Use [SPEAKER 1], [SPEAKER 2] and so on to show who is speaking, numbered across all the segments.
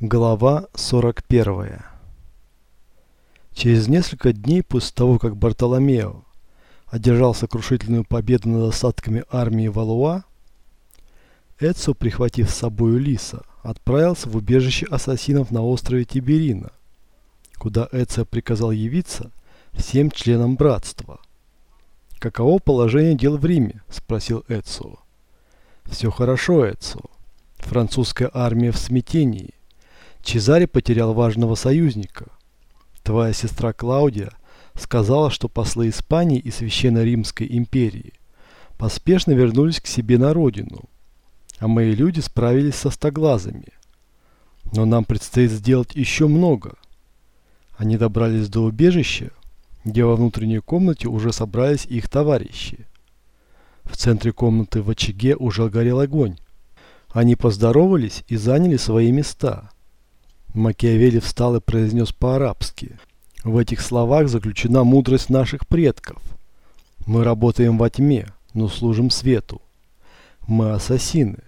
[SPEAKER 1] Глава 41 Через несколько дней после того, как Бартоломео одержал сокрушительную победу над остатками армии Валуа, Эцо, прихватив с собой Лиса, отправился в убежище ассасинов на острове Тиберина, куда Эцо приказал явиться всем членам братства. «Каково положение дел в Риме?» – спросил Эцо. «Все хорошо, Эцо. Французская армия в смятении. Чезаре потерял важного союзника. Твоя сестра Клаудия сказала, что послы Испании и Священной Римской империи поспешно вернулись к себе на родину, а мои люди справились со стоглазами. Но нам предстоит сделать еще много. Они добрались до убежища, где во внутренней комнате уже собрались их товарищи. В центре комнаты в очаге уже горел огонь. Они поздоровались и заняли свои места. Макиавелли встал и произнес по-арабски. В этих словах заключена мудрость наших предков. Мы работаем во тьме, но служим свету. Мы ассасины.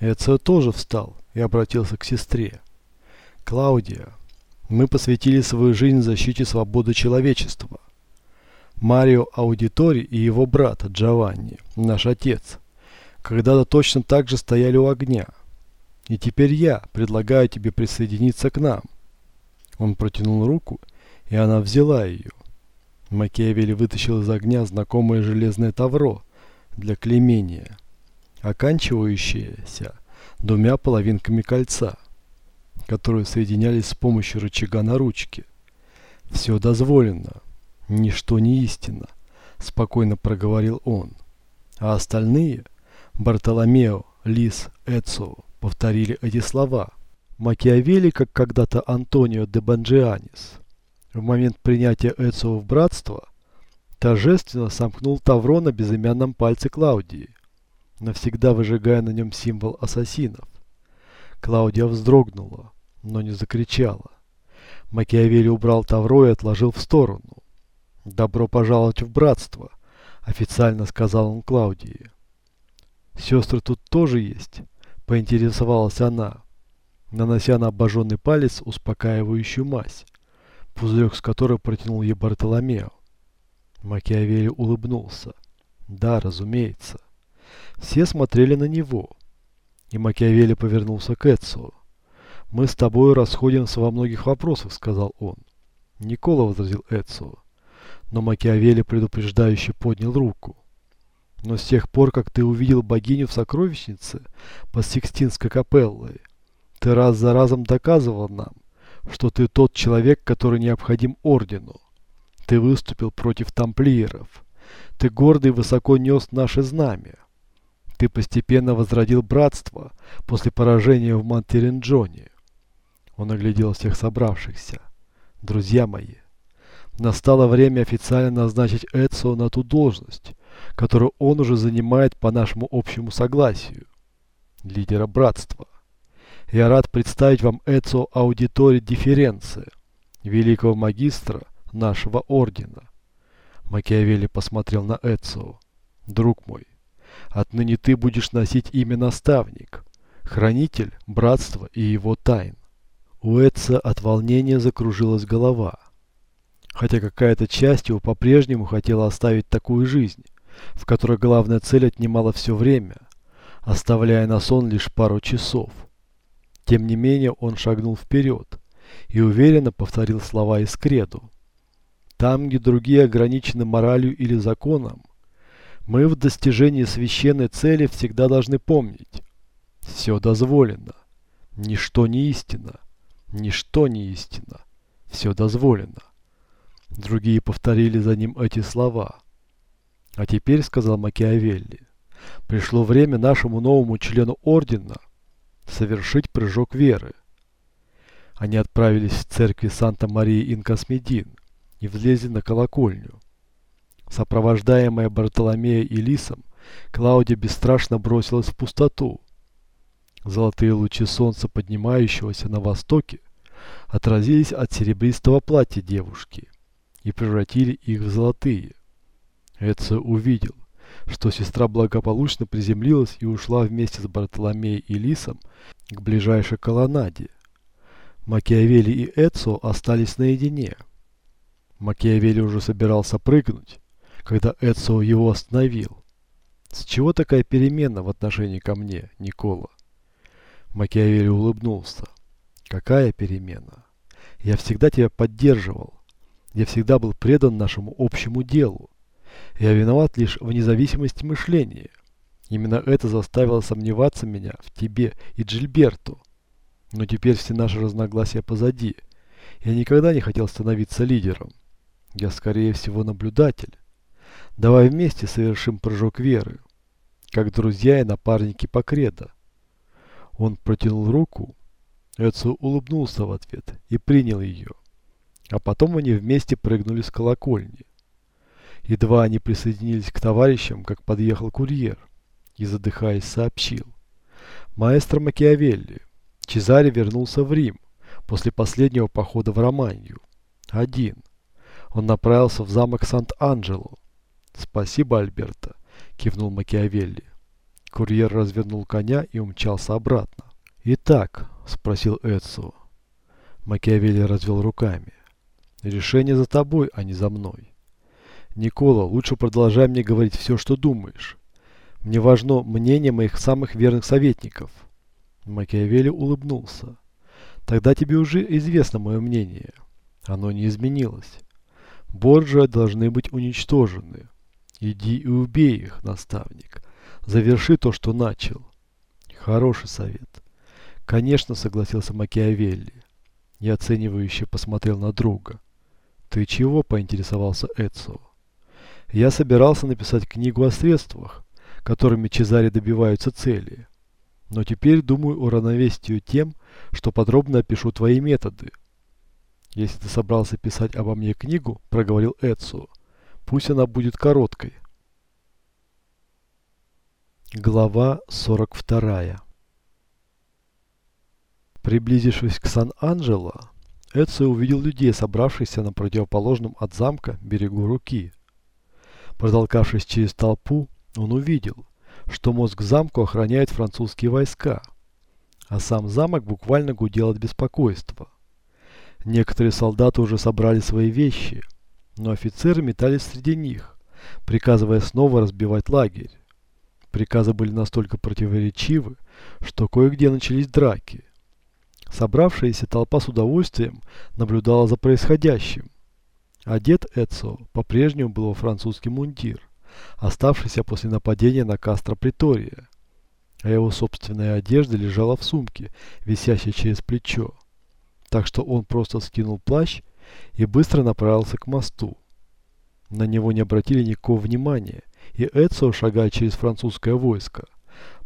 [SPEAKER 1] Эцио тоже встал и обратился к сестре. Клаудия, мы посвятили свою жизнь защите свободы человечества. Марио Аудитори и его брат Джованни, наш отец, когда-то точно так же стояли у огня. И теперь я предлагаю тебе присоединиться к нам. Он протянул руку, и она взяла ее. Макиавелли вытащил из огня знакомое железное тавро для клеймения, оканчивающееся двумя половинками кольца, которые соединялись с помощью рычага на ручке. «Все дозволено, ничто не истинно», – спокойно проговорил он. А остальные – Бартоломео, Лис, Эцио, повторили эти слова. Макиавелли, как когда-то Антонио де Банджианис, в момент принятия Эцио в братство, торжественно сомкнул тавро на безымянном пальце Клаудии, навсегда выжигая на нем символ ассасинов. Клаудия вздрогнула, но не закричала. Макиавелли убрал тавро и отложил в сторону. «Добро пожаловать в братство», – официально сказал он Клаудии. «Сестры тут тоже есть?» Поинтересовалась она, нанося на обожженный палец успокаивающую мазь, пузырек с которой протянул ей Бартоломео. Макиавелли улыбнулся. Да, разумеется. Все смотрели на него. И Макиавелли повернулся к Эцио. «Мы с тобой расходимся во многих вопросах», — сказал он. Никола возразил Эцио. Но Макиавелли предупреждающе поднял руку. Но с тех пор, как ты увидел богиню в сокровищнице под Сикстинской капеллой, ты раз за разом доказывал нам, что ты тот человек, который необходим ордену. Ты выступил против тамплиеров. Ты гордо и высоко нес наше знамя. Ты постепенно возродил братство после поражения в Монтеринджоне. Он оглядел всех собравшихся. Друзья мои, настало время официально назначить Эдсо на ту должность, которую он уже занимает по нашему общему согласию, лидера братства. Я рад представить вам Эцо Аудитори Дифференция, великого магистра нашего ордена. Макиавелли посмотрел на Эцио. Друг мой, отныне ты будешь носить имя наставник, хранитель братства и его тайн. У Эца от волнения закружилась голова. Хотя какая-то часть его по-прежнему хотела оставить такую жизнь, в которой главная цель отнимала все время, оставляя на сон лишь пару часов. Тем не менее он шагнул вперед и уверенно повторил слова из креду. Там, где другие ограничены моралью или законом, мы в достижении священной цели всегда должны помнить. Все дозволено. Ничто не истина. Ничто не истина. Все дозволено. Другие повторили за ним эти слова. А теперь, сказал Макиавелли, пришло время нашему новому члену ордена совершить прыжок веры. Они отправились в церкви Санта-Марии Инкосмедин и влезли на колокольню. Сопровождаемая Бартоломея и Лисом, Клаудия бесстрашно бросилась в пустоту. Золотые лучи солнца, поднимающегося на востоке, отразились от серебристого платья девушки и превратили их в золотые. Эцио увидел, что сестра благополучно приземлилась и ушла вместе с Бартоломеей и Лисом к ближайшей колоннаде, Макиавелли и Эцио остались наедине. Макиавелли уже собирался прыгнуть, когда Эцио его остановил. «С чего такая перемена в отношении ко мне, Никола?» Макиавелли улыбнулся. «Какая перемена? Я всегда тебя поддерживал. Я всегда был предан нашему общему делу. Я виноват лишь в независимости мышления. Именно это заставило сомневаться меня в тебе и Джильберту. Но теперь все наши разногласия позади. Я никогда не хотел становиться лидером. Я, скорее всего, наблюдатель. Давай вместе совершим прыжок веры, как друзья и напарники по кредо. Он протянул руку, Эдсо улыбнулся в ответ и принял ее. А потом они вместе прыгнули с колокольни. Едва они присоединились к товарищам, как подъехал курьер и, задыхаясь, сообщил. Маэстро Макиавелли, Чезаре вернулся в Рим после последнего похода в Романию. Один. Он направился в замок Сант-Анджело. «Спасибо, Альберто», – кивнул Макиавелли. Курьер развернул коня и умчался обратно. «Итак», – спросил Эцио. Макиавелли развел руками. «Решение за тобой, а не за мной. Никола, лучше продолжай мне говорить все, что думаешь. Мне важно мнение моих самых верных советников». Макиавелли улыбнулся. «Тогда тебе уже известно мое мнение. Оно не изменилось. Борджиа должны быть уничтожены. Иди и убей их, наставник. Заверши то, что начал». Хороший совет. Конечно, согласился Макиавелли. Я оценивающе посмотрел на друга. Ты чего, поинтересовался Эцио. Я собирался написать книгу о средствах, которыми Чезаре добиваются цели. Но теперь думаю уравновесить ее тем, что подробно опишу твои методы. Если ты собрался писать обо мне книгу, проговорил Эцио, пусть она будет короткой. Глава 42 Приблизившись к Сан-Анджело, Эцио увидел людей, собравшихся на противоположном от замка берегу руки. Протолкавшись через толпу, он увидел, что мозг замку охраняет французские войска, а сам замок буквально гудел от беспокойства. Некоторые солдаты уже собрали свои вещи, но офицеры метались среди них, приказывая снова разбивать лагерь. Приказы были настолько противоречивы, что кое-где начались драки. Собравшаяся толпа с удовольствием наблюдала за происходящим. Одет Эцо по-прежнему был во французский мундир, оставшийся после нападения на Кастро Притория, а его собственная одежда лежала в сумке, висящей через плечо. Так что он просто скинул плащ и быстро направился к мосту. На него не обратили никакого внимания, и Эцио, шагая через французское войско,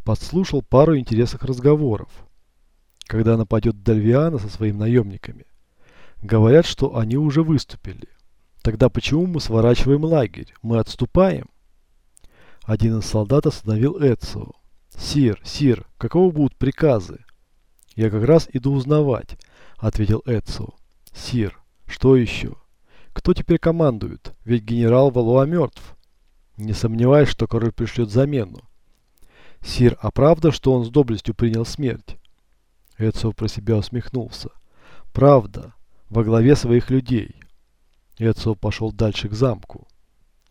[SPEAKER 1] подслушал пару интересных разговоров когда нападет Дальвиана со своими наемниками. Говорят, что они уже выступили. Тогда почему мы сворачиваем лагерь? Мы отступаем? Один из солдат остановил Эцио. «Сир, сир, какого будут приказы?» «Я как раз иду узнавать», — ответил Эцио. «Сир, что еще? Кто теперь командует? Ведь генерал Валуа мертв». «Не сомневаюсь, что король пришлет замену». «Сир, а правда, что он с доблестью принял смерть?» Эцио про себя усмехнулся. Правда, во главе своих людей. Эцио пошел дальше к замку.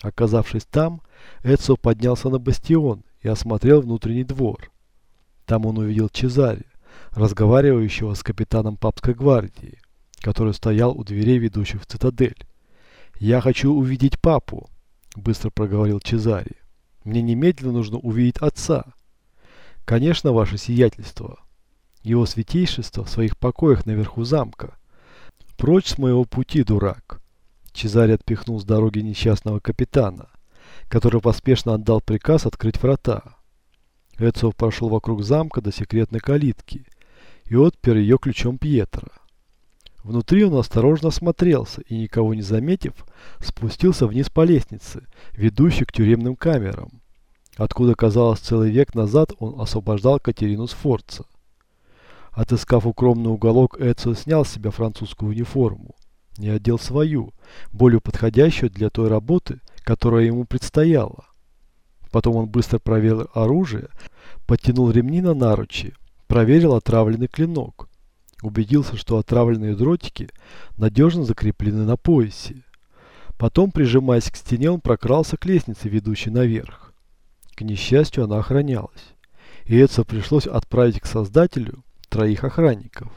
[SPEAKER 1] Оказавшись там, Эцио поднялся на бастион и осмотрел внутренний двор. Там он увидел Чезаре, разговаривающего с капитаном папской гвардии, который стоял у дверей, ведущих в цитадель. «Я хочу увидеть папу», – быстро проговорил Чезаре. «Мне немедленно нужно увидеть отца». «Конечно, ваше сиятельство», его святейшество в своих покоях наверху замка. Прочь с моего пути, дурак. Чезарь отпихнул с дороги несчастного капитана, который поспешно отдал приказ открыть врата. Эцов прошел вокруг замка до секретной калитки и отпер ее ключом Пьетро. Внутри он осторожно осмотрелся и, никого не заметив, спустился вниз по лестнице, ведущей к тюремным камерам, откуда, казалось, целый век назад он освобождал Катерину Сфорца. Отыскав укромный уголок, Эцио снял с себя французскую униформу и одел свою, более подходящую для той работы, которая ему предстояла. Потом он быстро проверил оружие, подтянул ремни на наручи, проверил отравленный клинок Убедился, что отравленные дротики надежно закреплены на поясе. Потом, прижимаясь к стене, он прокрался к лестнице, ведущей наверх. К несчастью, она охранялась. И Эдсо пришлось отправить к создателю троих охранников.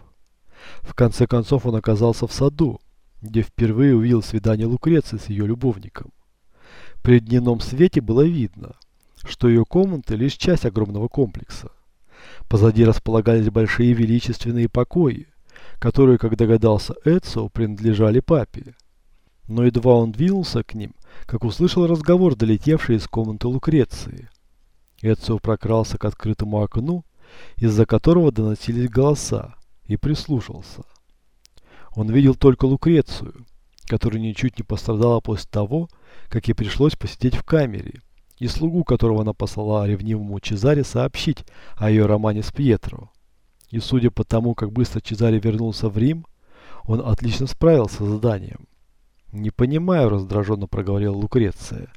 [SPEAKER 1] В конце концов он оказался в саду, где впервые увидел свидание Лукреции с ее любовником. При дневном свете было видно, что ее комната лишь часть огромного комплекса. Позади располагались большие величественные покои, которые, как догадался Эдсо, принадлежали папе. Но едва он двинулся к ним, как услышал разговор, долетевший из комнаты Лукреции. Эдсо прокрался к открытому окну, из-за которого доносились голоса, и прислушался. Он видел только Лукрецию, которая ничуть не пострадала после того, как ей пришлось посидеть в камере, и слугу, которого она послала ревнивому Чезаре сообщить о ее романе с Пьетро. И судя по тому, как быстро Чезаре вернулся в Рим, он отлично справился с заданием. «Не понимаю», – раздраженно проговорила Лукреция.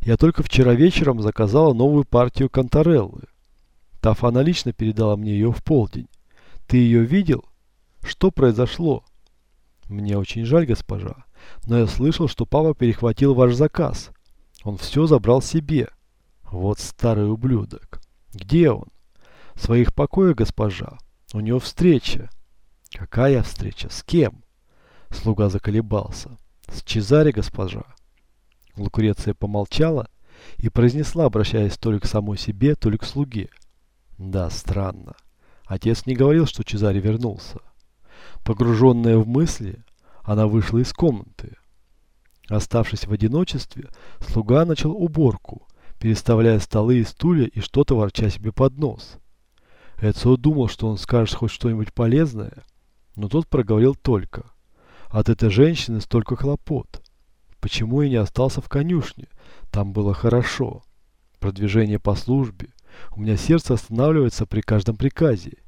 [SPEAKER 1] «Я только вчера вечером заказала новую партию Контореллы. Тафана лично передала мне ее в полдень. Ты ее видел? Что произошло?» «Мне очень жаль, госпожа, но я слышал, что папа перехватил ваш заказ. Он все забрал себе. Вот старый ублюдок. Где он? В своих покоях, госпожа. У него встреча. Какая встреча? С кем? Слуга заколебался. С Чезаре, госпожа. Лукреция помолчала и произнесла, обращаясь то ли к самой себе, то ли к слуге. Да, странно. Отец не говорил, что Чезаре вернулся. Погруженная в мысли, она вышла из комнаты. Оставшись в одиночестве, слуга начал уборку, переставляя столы и стулья и что-то ворча себе под нос. Эцио думал, что он скажет хоть что-нибудь полезное, но тот проговорил только. От этой женщины столько хлопот. Почему я не остался в конюшне? Там было хорошо. Продвижение по службе. У меня сердце останавливается при каждом приказе.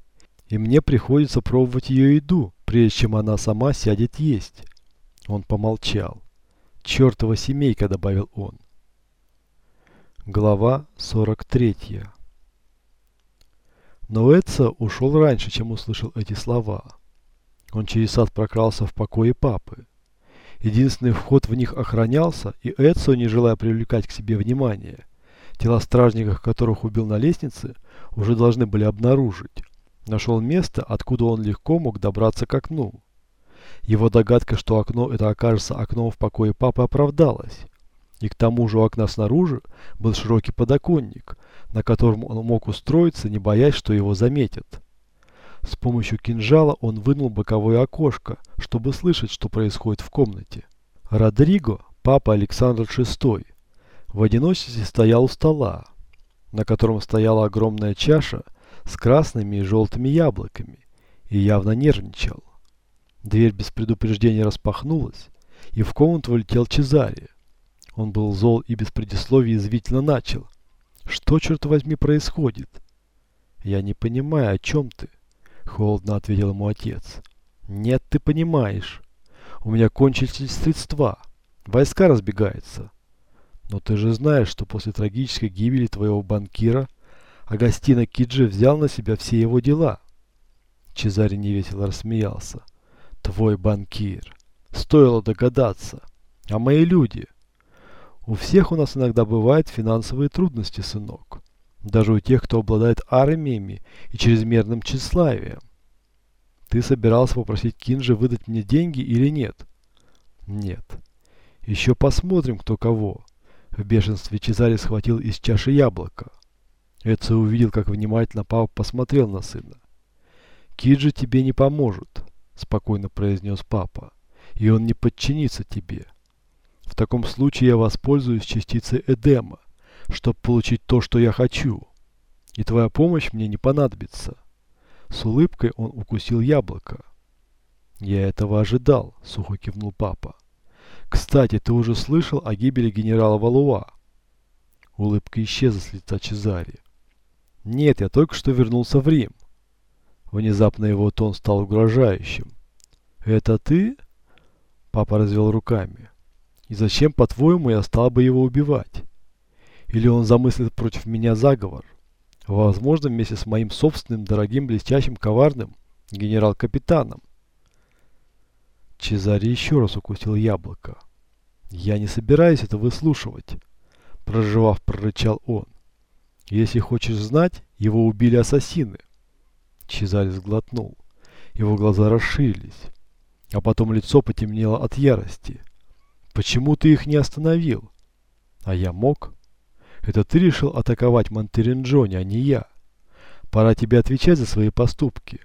[SPEAKER 1] И мне приходится пробовать ее еду, прежде чем она сама сядет есть. Он помолчал. «Чертова семейка», — добавил он. Глава 43 Но Эдса ушел раньше, чем услышал эти слова. Он через сад прокрался в покое папы. Единственный вход в них охранялся, и Эдсо, не желая привлекать к себе внимание, тела стражников, которых убил на лестнице, уже должны были обнаружить. Нашел место, откуда он легко мог добраться к окну. Его догадка, что окно это окажется окном в покое папы, оправдалась. И к тому же у окна снаружи был широкий подоконник, на котором он мог устроиться, не боясь, что его заметят. С помощью кинжала он вынул боковое окошко, чтобы слышать, что происходит в комнате. Родриго, папа Александр VI, в одиночестве стоял у стола, на котором стояла огромная чаша с красными и желтыми яблоками, и явно нервничал. Дверь без предупреждения распахнулась, и в комнату влетел Чезаре. Он был зол и без предисловий язвительно начал. «Что, черт возьми, происходит?» «Я не понимаю, о чем ты?» Холодно ответил ему отец. «Нет, ты понимаешь. У меня кончились средства. Войска разбегаются. Но ты же знаешь, что после трагической гибели твоего банкира Агастино Киджи взял на себя все его дела». Чезаре невесело рассмеялся. Твой банкир. Стоило догадаться. А мои люди? У всех у нас иногда бывают финансовые трудности, сынок. Даже у тех, кто обладает армиями и чрезмерным тщеславием. Ты собирался попросить Кинжи выдать мне деньги или нет? Нет. Еще посмотрим, кто кого. В бешенстве Чезаре схватил из чаши яблоко. Эдсо увидел, как внимательно папа посмотрел на сына. Киджи тебе не поможет спокойно произнес папа, и он не подчинится тебе. В таком случае я воспользуюсь частицей Эдема, чтобы получить то, что я хочу. И твоя помощь мне не понадобится. С улыбкой он укусил яблоко. Я этого ожидал, сухо кивнул папа. Кстати, ты уже слышал о гибели генерала Валуа? Улыбка исчезла с лица Чезари. Нет, я только что вернулся в Рим. Внезапно его тон стал угрожающим. «Это ты?» Папа развел руками. «И зачем, по-твоему, я стал бы его убивать? Или он замыслит против меня заговор? Возможно, вместе с моим собственным, дорогим, блестящим, коварным генерал-капитаном. Чезаре еще раз укусил яблоко. «Я не собираюсь это выслушивать», – проживав, прорычал он. «Если хочешь знать, его убили ассасины». Чезаре сглотнул. Его глаза расширились, а потом лицо потемнело от ярости. «Почему ты их не остановил?» «А я мог?» «Это ты решил атаковать Монтеринджони, а не я. Пора тебе отвечать за свои поступки,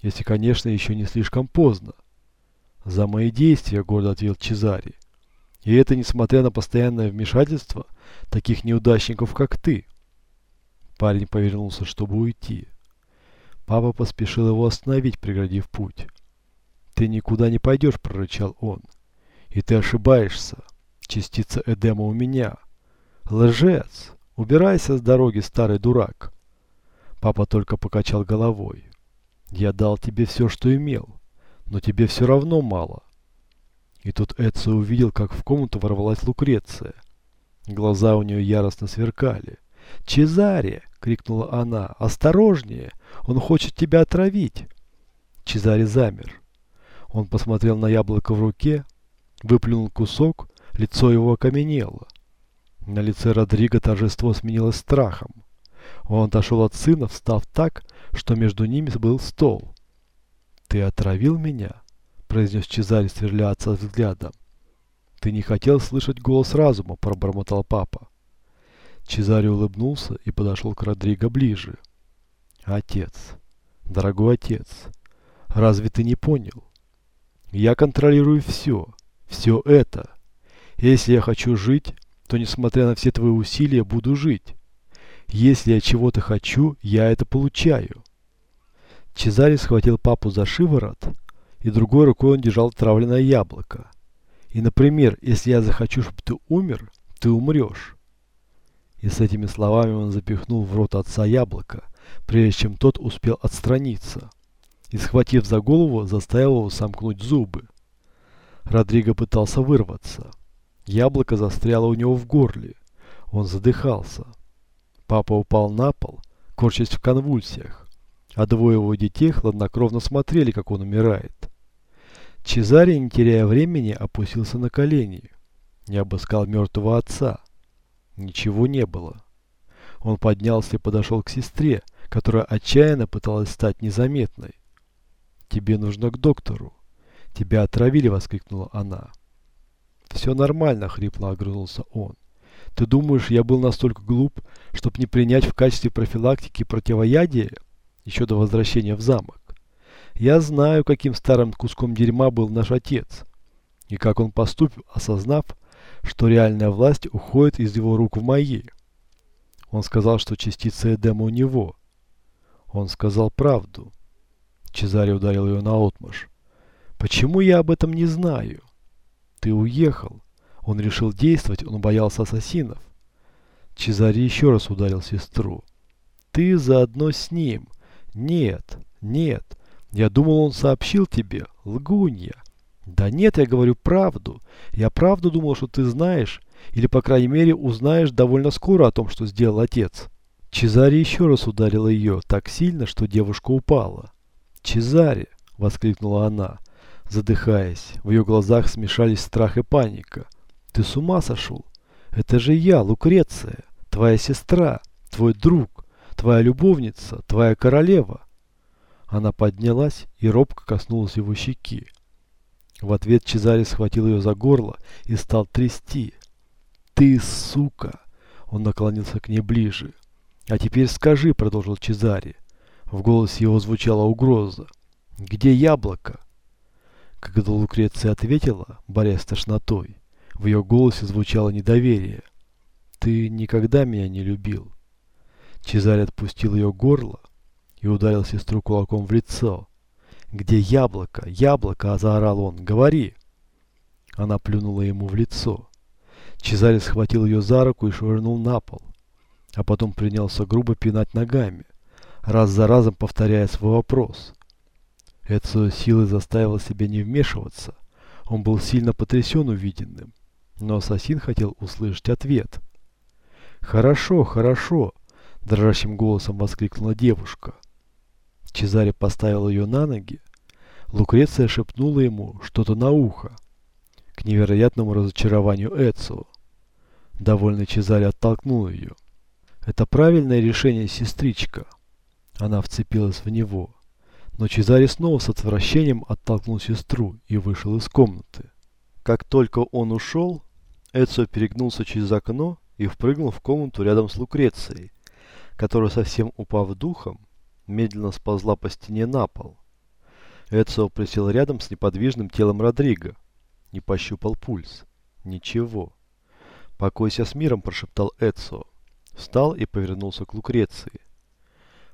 [SPEAKER 1] если, конечно, еще не слишком поздно». «За мои действия», — гордо ответил Чезари. «И это несмотря на постоянное вмешательство таких неудачников, как ты». Парень повернулся, чтобы уйти. Папа поспешил его остановить, преградив путь. «Ты никуда не пойдешь», — прорычал он. «И ты ошибаешься. Частица Эдема у меня. Лжец! Убирайся с дороги, старый дурак!» Папа только покачал головой. «Я дал тебе все, что имел но тебе все равно мало. И тут Эцио увидел, как в комнату ворвалась Лукреция. Глаза у нее яростно сверкали. «Чезаре!» — крикнула она. «Осторожнее! Он хочет тебя отравить!» Чезаре замер. Он посмотрел на яблоко в руке, выплюнул кусок, лицо его окаменело. На лице Родриго торжество сменилось страхом. Он отошел от сына, встав так, что между ними был стол. «Ты отравил меня?» – произнес Чезарь, сверля отца взглядом. «Ты не хотел слышать голос разума», – пробормотал папа. Чезарь улыбнулся и подошел к Родриго ближе. «Отец, дорогой отец, разве ты не понял? Я контролирую все, все это. Если я хочу жить, то, несмотря на все твои усилия, буду жить. Если я чего-то хочу, я это получаю. Чезари схватил папу за шиворот, и другой рукой он держал травленное яблоко. И, например, если я захочу, чтобы ты умер, ты умрешь. И с этими словами он запихнул в рот отца яблоко, прежде чем тот успел отстраниться. И, схватив за голову, заставил его сомкнуть зубы. Родриго пытался вырваться. Яблоко застряло у него в горле. Он задыхался. Папа упал на пол, корчась в конвульсиях а двое его детей хладнокровно смотрели, как он умирает. Чезарий, не теряя времени, опустился на колени. Не обыскал мертвого отца. Ничего не было. Он поднялся и подошел к сестре, которая отчаянно пыталась стать незаметной. «Тебе нужно к доктору. Тебя отравили!» — воскликнула она. «Все нормально!» — хрипло огрызнулся он. «Ты думаешь, я был настолько глуп, чтобы не принять в качестве профилактики противоядие?» еще до возвращения в замок. Я знаю, каким старым куском дерьма был наш отец, и как он поступил, осознав, что реальная власть уходит из его рук в мои. Он сказал, что частица Эдема у него. Он сказал правду. Чезаре ударил ее наотмашь. Почему я об этом не знаю? Ты уехал. Он решил действовать, он боялся ассасинов. Чезаре еще раз ударил сестру. Ты заодно с ним. Нет, нет. Я думал, он сообщил тебе. Лгунья. Да нет, я говорю правду. Я правду думал, что ты знаешь, или по крайней мере узнаешь довольно скоро о том, что сделал отец. Чезаре еще раз ударила ее так сильно, что девушка упала. «Чезаре!» – воскликнула она, задыхаясь. В ее глазах смешались страх и паника. «Ты с ума сошел? Это же я, Лукреция, твоя сестра, твой друг твоя любовница, твоя королева. Она поднялась и робко коснулась его щеки. В ответ Чезаре схватил ее за горло и стал трясти. «Ты, сука!» Он наклонился к ней ближе. «А теперь скажи», — продолжил Чезаре. В голосе его звучала угроза. «Где яблоко?» Когда Лукреция ответила, борясь с тошнотой, в ее голосе звучало недоверие. «Ты никогда меня не любил. Чезарь отпустил ее горло и ударил сестру кулаком в лицо. «Где яблоко? Яблоко!» – заорал он. «Говори!» Она плюнула ему в лицо. Чезарь схватил ее за руку и швырнул на пол, а потом принялся грубо пинать ногами, раз за разом повторяя свой вопрос. Эцио силой заставил себя не вмешиваться. Он был сильно потрясен увиденным, но ассасин хотел услышать ответ. «Хорошо, хорошо!» дрожащим голосом воскликнула девушка. Чезаре поставил ее на ноги, Лукреция шепнула ему что-то на ухо, к невероятному разочарованию Эцио. Довольный Чезаре оттолкнул ее. «Это правильное решение, сестричка». Она вцепилась в него. Но Чезаре снова с отвращением оттолкнул сестру и вышел из комнаты. Как только он ушел, Эцио перегнулся через окно и впрыгнул в комнату рядом с Лукрецией, которая, совсем упав духом, медленно сползла по стене на пол. Эцио присел рядом с неподвижным телом Родриго и пощупал пульс. Ничего. «Покойся с миром», – прошептал Эцио. Встал и повернулся к Лукреции.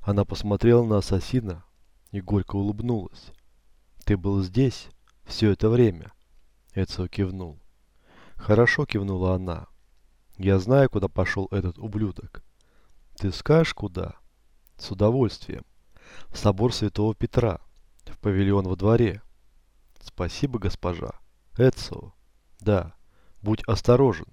[SPEAKER 1] Она посмотрела на ассасина и горько улыбнулась. «Ты был здесь все это время?» Эцио кивнул. «Хорошо», – кивнула она. «Я знаю, куда пошел этот ублюдок». «Ты скажешь, куда?» «С удовольствием. В собор Святого Петра, в павильон во дворе». «Спасибо, госпожа». «Эцио». «Да. Будь осторожен.